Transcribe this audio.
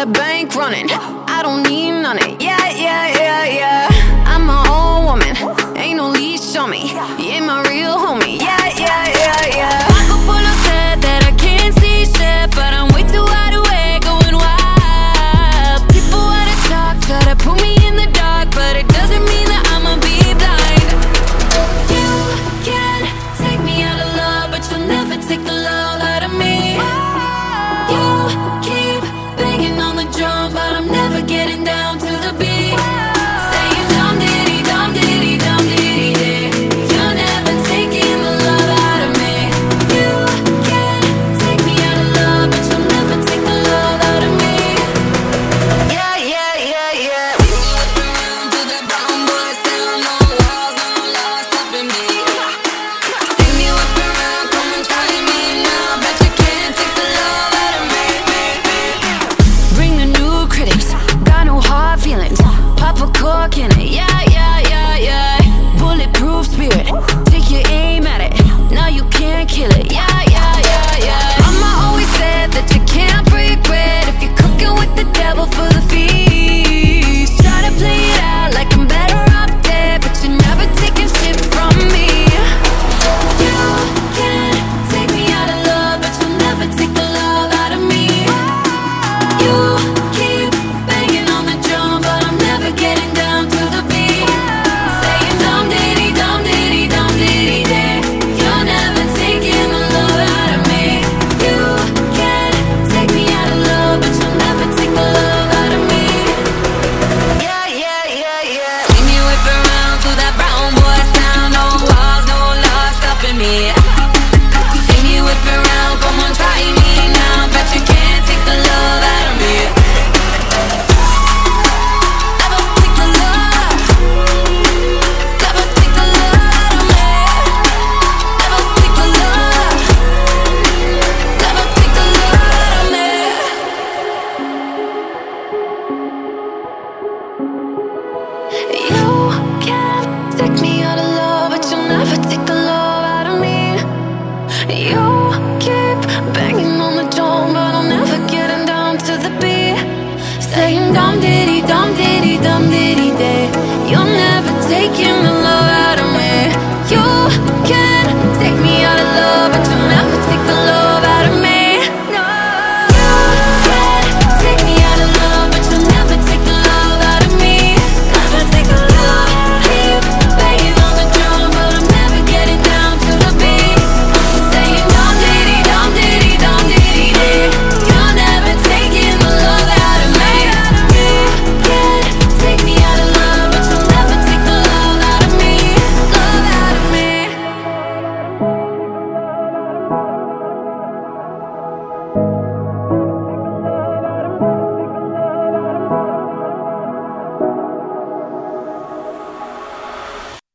that bank running. I don't need none of Yeah, yeah, yeah, yeah. I'm my own woman. Ain't no leash on me. You ain't my real homie. Yeah, yeah, yeah, yeah. I could pull up that, that I can't see shit, but I'm way too wide awake, going wild. People wanna talk, try to put me in the dark. in it. Yeah, yeah, yeah, yeah. Bulletproof spirit. Take your aim at it. Now you can't kill it. Yeah. to that